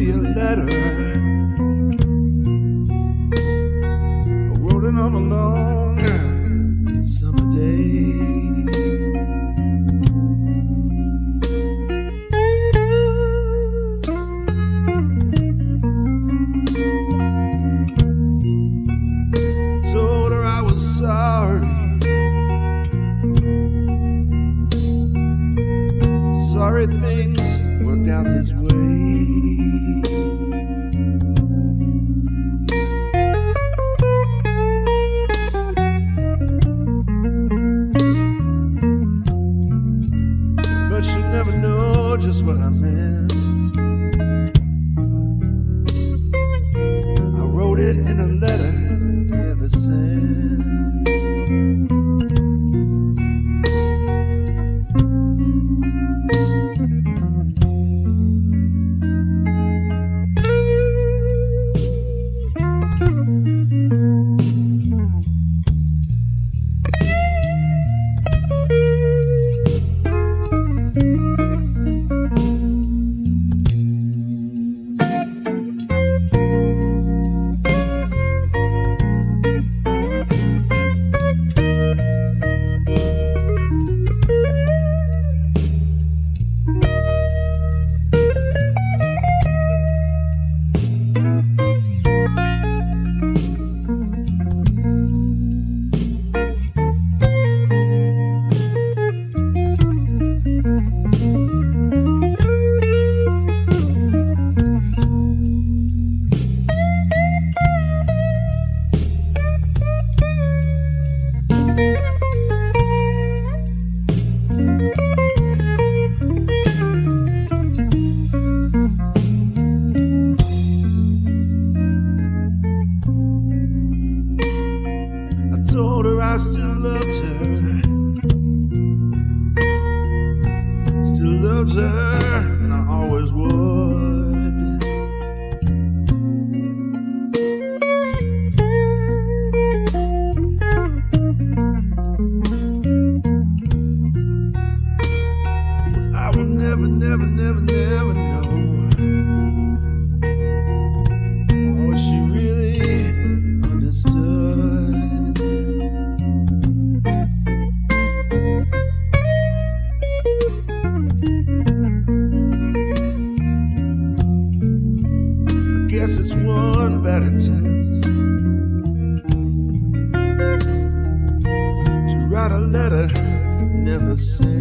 me a letter. I on a long summer day. sorry things worked out this way. just what I meant. told her I still loved her. Still loved her, and I always. guess it's one bad attempt to write a letter never sent.